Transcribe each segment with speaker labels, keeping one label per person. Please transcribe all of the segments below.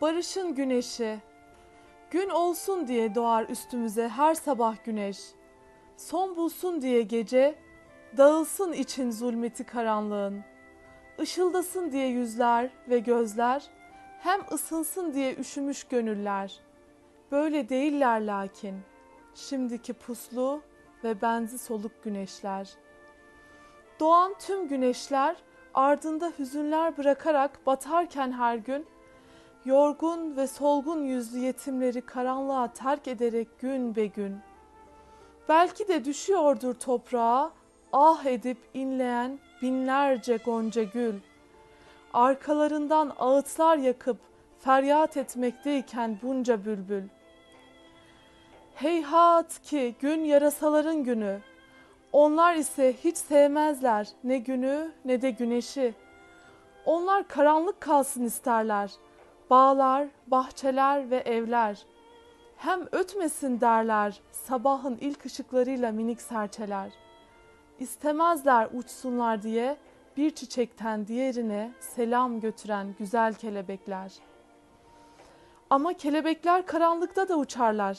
Speaker 1: Barışın güneşi. Gün olsun diye doğar üstümüze her sabah güneş. Son bulsun diye gece, dağılsın için zulmeti karanlığın. Işıldasın diye yüzler ve gözler, hem ısınsın diye üşümüş gönüller. Böyle değiller lakin, şimdiki puslu ve benzi soluk güneşler. Doğan tüm güneşler ardında hüzünler bırakarak batarken her gün, yorgun ve solgun yüzlü yetimleri karanlığa terk ederek gün be gün. Belki de düşüyordur toprağa, ah edip inleyen binlerce gonca gül. Arkalarından ağıtlar yakıp feryat etmekteyken bunca bülbül. Heyhat ki gün yarasaların günü. Onlar ise hiç sevmezler ne günü ne de güneşi. Onlar karanlık kalsın isterler. Bağlar, bahçeler ve evler. Hem ötmesin derler sabahın ilk ışıklarıyla minik serçeler. İstemezler uçsunlar diye bir çiçekten diğerine selam götüren güzel kelebekler. Ama kelebekler karanlıkta da uçarlar.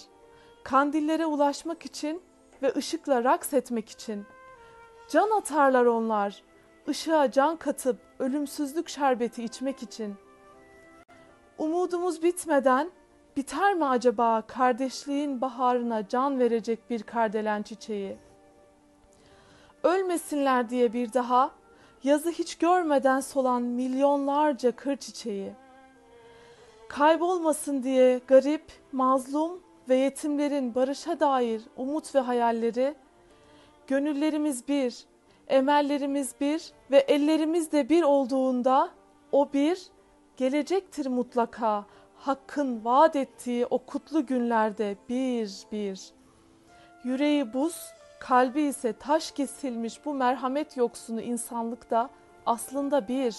Speaker 1: Kandillere ulaşmak için ve ışıkla raks etmek için. Can atarlar onlar, ışığa can katıp ölümsüzlük şerbeti içmek için. Umudumuz bitmeden biter mi acaba kardeşliğin baharına can verecek bir kardelen çiçeği? Ölmesinler diye bir daha yazı hiç görmeden solan milyonlarca kır çiçeği. Kaybolmasın diye garip, mazlum ve yetimlerin barışa dair umut ve hayalleri, gönüllerimiz bir, emellerimiz bir ve ellerimiz de bir olduğunda o bir gelecektir mutlaka Hakk'ın vaat ettiği o kutlu günlerde bir bir. Yüreği buz, kalbi ise taş kesilmiş bu merhamet yoksunu insanlıkta aslında bir.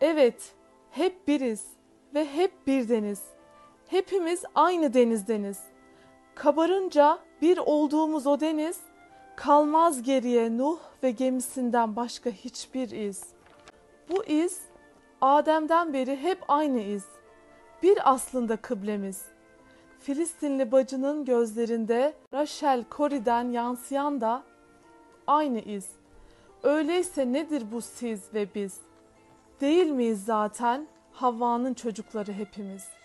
Speaker 1: Evet, hep biriz ve hep birdeniz. Hepimiz aynı denizdeniz. Kabarınca bir olduğumuz o deniz, kalmaz geriye Nuh ve gemisinden başka hiçbir iz. Bu iz Adem'den beri hep aynı iz. Bir aslında kıblemiz. Filistinli bacının gözlerinde Rachel Corrie'den yansıyan da aynı iz. Öyleyse nedir bu siz ve biz? Değil miyiz zaten Havva'nın çocukları hepimiz?''